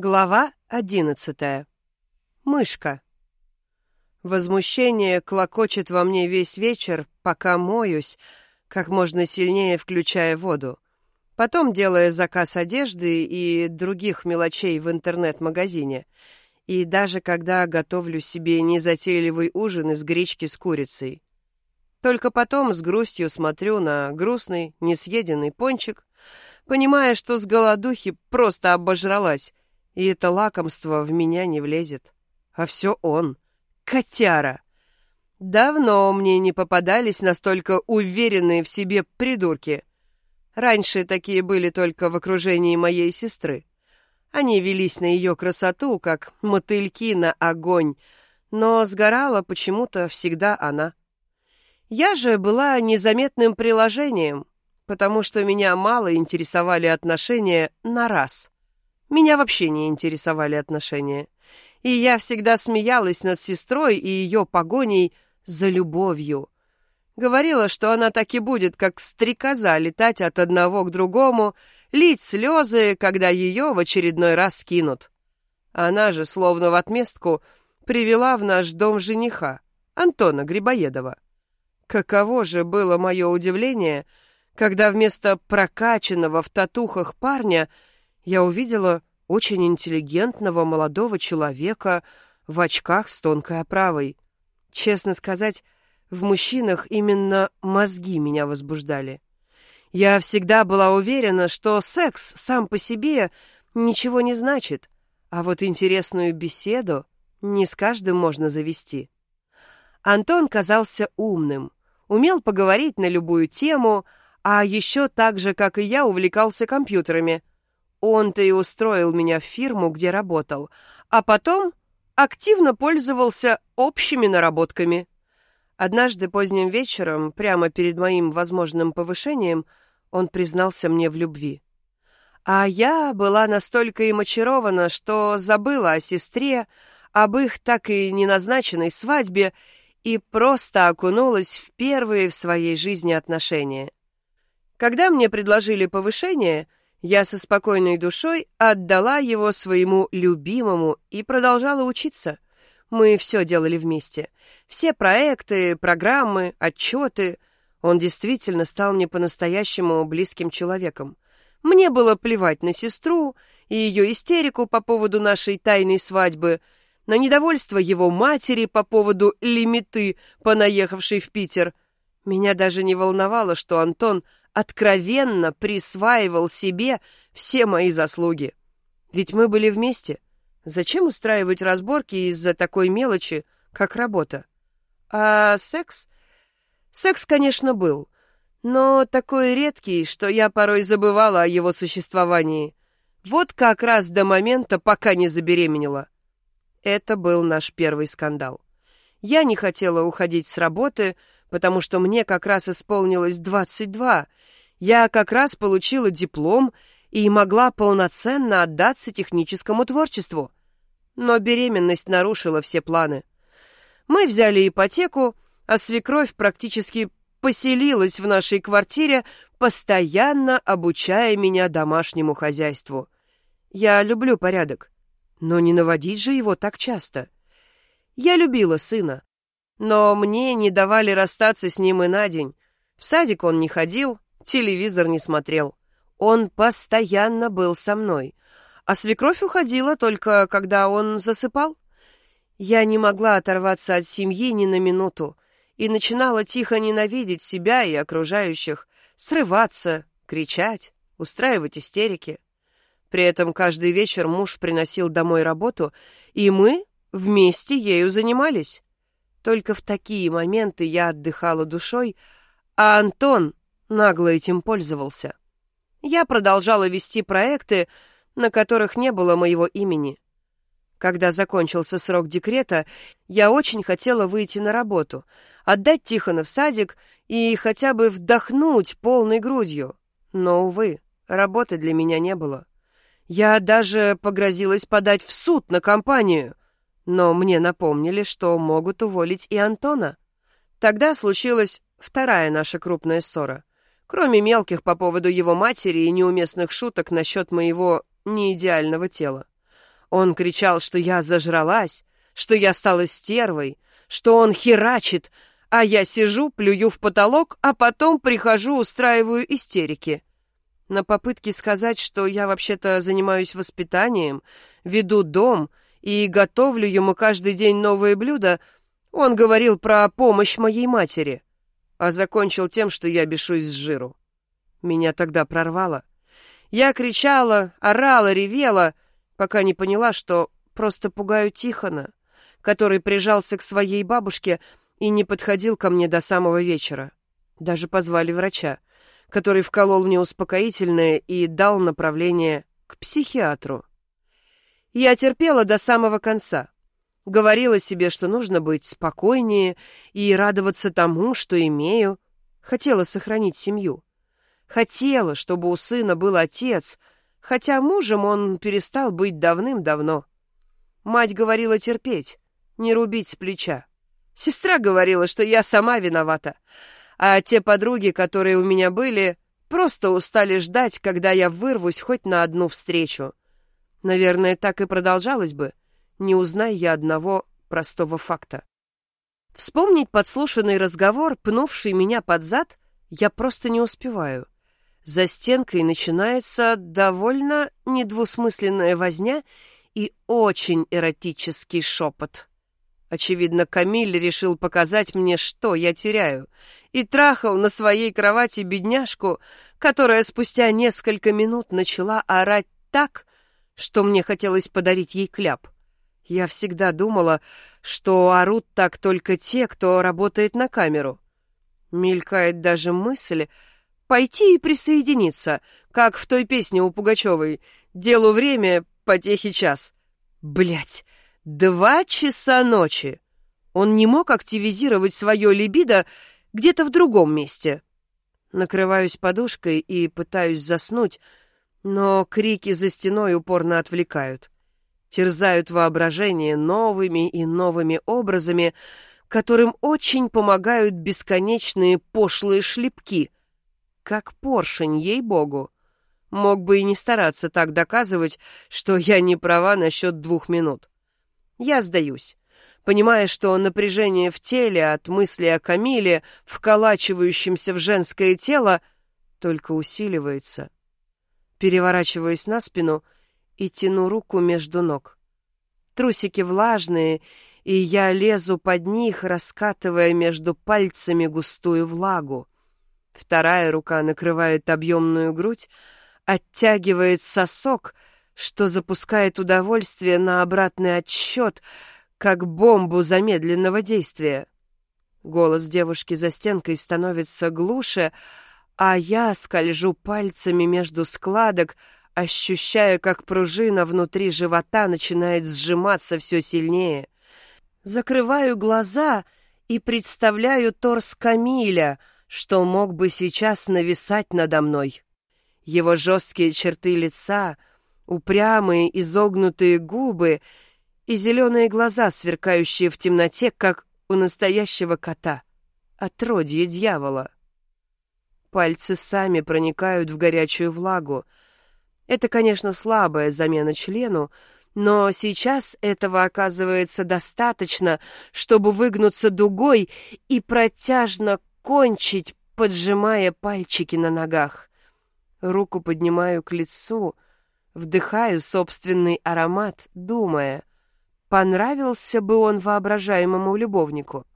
Глава одиннадцатая. Мышка. Возмущение клокочет во мне весь вечер, пока моюсь, как можно сильнее включая воду. Потом делая заказ одежды и других мелочей в интернет-магазине. И даже когда готовлю себе незатейливый ужин из гречки с курицей. Только потом с грустью смотрю на грустный, несъеденный пончик, понимая, что с голодухи просто обожралась, и это лакомство в меня не влезет. А все он. Котяра. Давно мне не попадались настолько уверенные в себе придурки. Раньше такие были только в окружении моей сестры. Они велись на ее красоту, как мотыльки на огонь, но сгорала почему-то всегда она. Я же была незаметным приложением, потому что меня мало интересовали отношения на раз. Меня вообще не интересовали отношения. И я всегда смеялась над сестрой и ее погоней за любовью. Говорила, что она так и будет, как стрекоза, летать от одного к другому, лить слезы, когда ее в очередной раз кинут. Она же, словно в отместку, привела в наш дом жениха, Антона Грибоедова. Каково же было мое удивление, когда вместо прокачанного в татухах парня — я увидела очень интеллигентного молодого человека в очках с тонкой оправой. Честно сказать, в мужчинах именно мозги меня возбуждали. Я всегда была уверена, что секс сам по себе ничего не значит, а вот интересную беседу не с каждым можно завести. Антон казался умным, умел поговорить на любую тему, а еще так же, как и я, увлекался компьютерами — он-то и устроил меня в фирму, где работал, а потом активно пользовался общими наработками. Однажды поздним вечером, прямо перед моим возможным повышением, он признался мне в любви. А я была настолько им очарована, что забыла о сестре, об их так и не назначенной свадьбе и просто окунулась в первые в своей жизни отношения. Когда мне предложили повышение — я со спокойной душой отдала его своему любимому и продолжала учиться. Мы все делали вместе. Все проекты, программы, отчеты. Он действительно стал мне по-настоящему близким человеком. Мне было плевать на сестру и ее истерику по поводу нашей тайной свадьбы, на недовольство его матери по поводу лимиты, понаехавшей в Питер. Меня даже не волновало, что Антон — откровенно присваивал себе все мои заслуги. Ведь мы были вместе. Зачем устраивать разборки из-за такой мелочи, как работа? А секс? Секс, конечно, был, но такой редкий, что я порой забывала о его существовании. Вот как раз до момента, пока не забеременела. Это был наш первый скандал. Я не хотела уходить с работы, потому что мне как раз исполнилось 22, я как раз получила диплом и могла полноценно отдаться техническому творчеству. Но беременность нарушила все планы. Мы взяли ипотеку, а свекровь практически поселилась в нашей квартире, постоянно обучая меня домашнему хозяйству. Я люблю порядок, но не наводить же его так часто. Я любила сына, но мне не давали расстаться с ним и на день. В садик он не ходил, телевизор не смотрел. Он постоянно был со мной. А свекровь уходила только, когда он засыпал. Я не могла оторваться от семьи ни на минуту и начинала тихо ненавидеть себя и окружающих, срываться, кричать, устраивать истерики. При этом каждый вечер муж приносил домой работу, и мы вместе ею занимались. Только в такие моменты я отдыхала душой, а Антон нагло этим пользовался. Я продолжала вести проекты, на которых не было моего имени. Когда закончился срок декрета, я очень хотела выйти на работу, отдать Тихона в садик и хотя бы вдохнуть полной грудью. Но, увы, работы для меня не было. Я даже погрозилась подать в суд на компанию, но мне напомнили, что могут уволить и Антона. Тогда случилась вторая наша крупная ссора кроме мелких по поводу его матери и неуместных шуток насчет моего неидеального тела. Он кричал, что я зажралась, что я стала стервой, что он херачит, а я сижу, плюю в потолок, а потом прихожу, устраиваю истерики. На попытке сказать, что я вообще-то занимаюсь воспитанием, веду дом и готовлю ему каждый день новые блюда, он говорил про помощь моей матери, а закончил тем, что я бешусь с жиру. Меня тогда прорвало. Я кричала, орала, ревела, пока не поняла, что просто пугаю Тихона, который прижался к своей бабушке и не подходил ко мне до самого вечера. Даже позвали врача, который вколол мне успокоительное и дал направление к психиатру. Я терпела до самого конца. Говорила себе, что нужно быть спокойнее и радоваться тому, что имею. Хотела сохранить семью. Хотела, чтобы у сына был отец, хотя мужем он перестал быть давным-давно. Мать говорила терпеть, не рубить с плеча. Сестра говорила, что я сама виновата, а те подруги, которые у меня были, просто устали ждать, когда я вырвусь хоть на одну встречу. Наверное, так и продолжалось бы, не узнай я одного простого факта. Вспомнить подслушанный разговор, пнувший меня под зад, я просто не успеваю. За стенкой начинается довольно недвусмысленная возня и очень эротический шепот. Очевидно, Камиль решил показать мне, что я теряю, и трахал на своей кровати бедняжку, которая спустя несколько минут начала орать так, что мне хотелось подарить ей кляп. Я всегда думала, что орут так только те, кто работает на камеру. Мелькает даже мысль пойти и присоединиться, как в той песне у Пугачевой «Делу время, потехи час». Блять, Два часа ночи. Он не мог активизировать свое либидо где-то в другом месте. Накрываюсь подушкой и пытаюсь заснуть, но крики за стеной упорно отвлекают. Терзают воображение новыми и новыми образами, которым очень помогают бесконечные пошлые шлепки. Как поршень, ей-богу. Мог бы и не стараться так доказывать, что я не права насчет двух минут. Я сдаюсь, понимая, что напряжение в теле от мысли о Камиле, вколачивающемся в женское тело, только усиливается. Переворачиваюсь на спину и тяну руку между ног. Трусики влажные, и я лезу под них, раскатывая между пальцами густую влагу. Вторая рука накрывает объемную грудь, оттягивает сосок — что запускает удовольствие на обратный отсчет, как бомбу замедленного действия. Голос девушки за стенкой становится глуше, а я скольжу пальцами между складок, ощущая, как пружина внутри живота начинает сжиматься все сильнее. Закрываю глаза и представляю торс Камиля, что мог бы сейчас нависать надо мной. Его жесткие черты лица — упрямые изогнутые губы и зеленые глаза, сверкающие в темноте, как у настоящего кота, отродье дьявола. Пальцы сами проникают в горячую влагу. Это, конечно, слабая замена члену, но сейчас этого оказывается достаточно, чтобы выгнуться дугой и протяжно кончить, поджимая пальчики на ногах. Руку поднимаю к лицу — Вдыхаю собственный аромат, думая, понравился бы он воображаемому любовнику.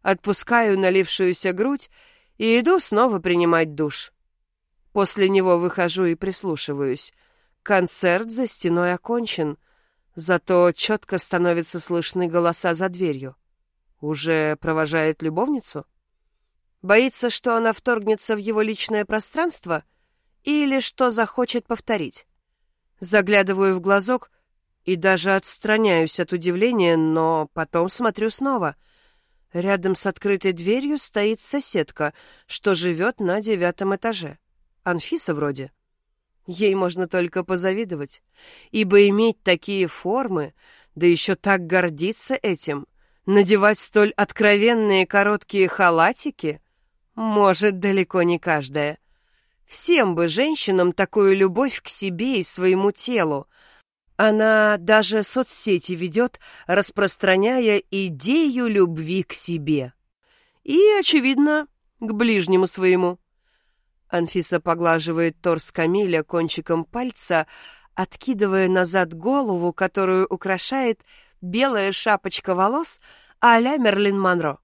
Отпускаю налившуюся грудь и иду снова принимать душ. После него выхожу и прислушиваюсь. Концерт за стеной окончен, зато четко становятся слышны голоса за дверью. Уже провожает любовницу? Боится, что она вторгнется в его личное пространство или что захочет повторить? Заглядываю в глазок и даже отстраняюсь от удивления, но потом смотрю снова. Рядом с открытой дверью стоит соседка, что живет на девятом этаже. Анфиса вроде. Ей можно только позавидовать, ибо иметь такие формы, да еще так гордиться этим, надевать столь откровенные короткие халатики, может далеко не каждая. Всем бы женщинам такую любовь к себе и своему телу. Она даже соцсети ведет, распространяя идею любви к себе. И, очевидно, к ближнему своему. Анфиса поглаживает торс Камиля кончиком пальца, откидывая назад голову, которую украшает белая шапочка волос а-ля Мерлин Монро.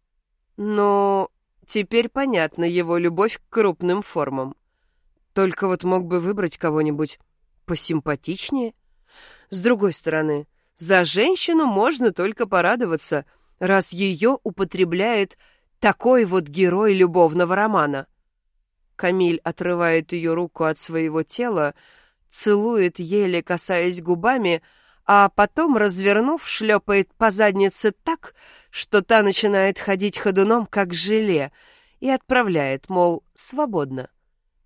Но теперь понятна его любовь к крупным формам. Только вот мог бы выбрать кого-нибудь посимпатичнее. С другой стороны, за женщину можно только порадоваться, раз ее употребляет такой вот герой любовного романа — Камиль отрывает ее руку от своего тела, целует, еле касаясь губами, а потом, развернув, шлепает по заднице так, что та начинает ходить ходуном, как желе, и отправляет, мол, свободно.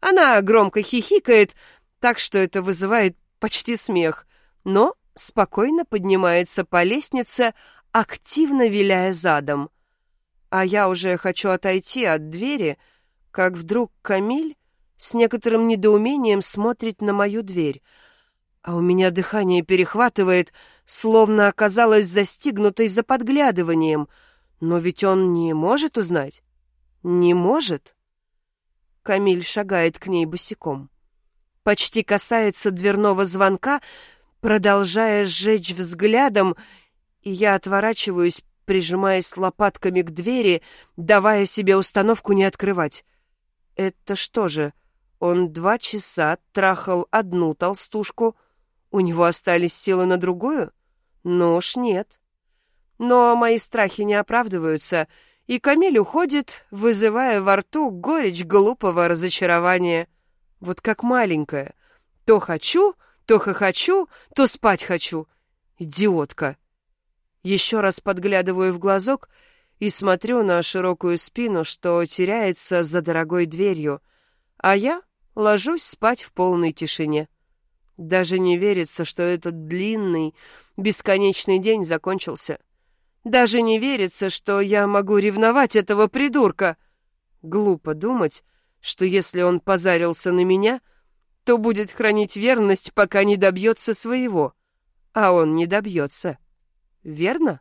Она громко хихикает, так что это вызывает почти смех, но спокойно поднимается по лестнице, активно виляя задом. А я уже хочу отойти от двери — как вдруг Камиль с некоторым недоумением смотрит на мою дверь, а у меня дыхание перехватывает, словно оказалось застигнутой за подглядыванием. Но ведь он не может узнать. Не может. Камиль шагает к ней босиком. Почти касается дверного звонка, продолжая сжечь взглядом, и я отворачиваюсь, прижимаясь лопатками к двери, давая себе установку не открывать. Это что же, он два часа трахал одну толстушку, у него остались силы на другую? Ну уж нет. Но мои страхи не оправдываются, и Камиль уходит, вызывая во рту горечь глупого разочарования. Вот как маленькая. То хочу, то хохочу, то спать хочу. Идиотка. Еще раз подглядываю в глазок — и смотрю на широкую спину, что теряется за дорогой дверью, а я ложусь спать в полной тишине. Даже не верится, что этот длинный, бесконечный день закончился. Даже не верится, что я могу ревновать этого придурка. Глупо думать, что если он позарился на меня, то будет хранить верность, пока не добьется своего. А он не добьется. Верно?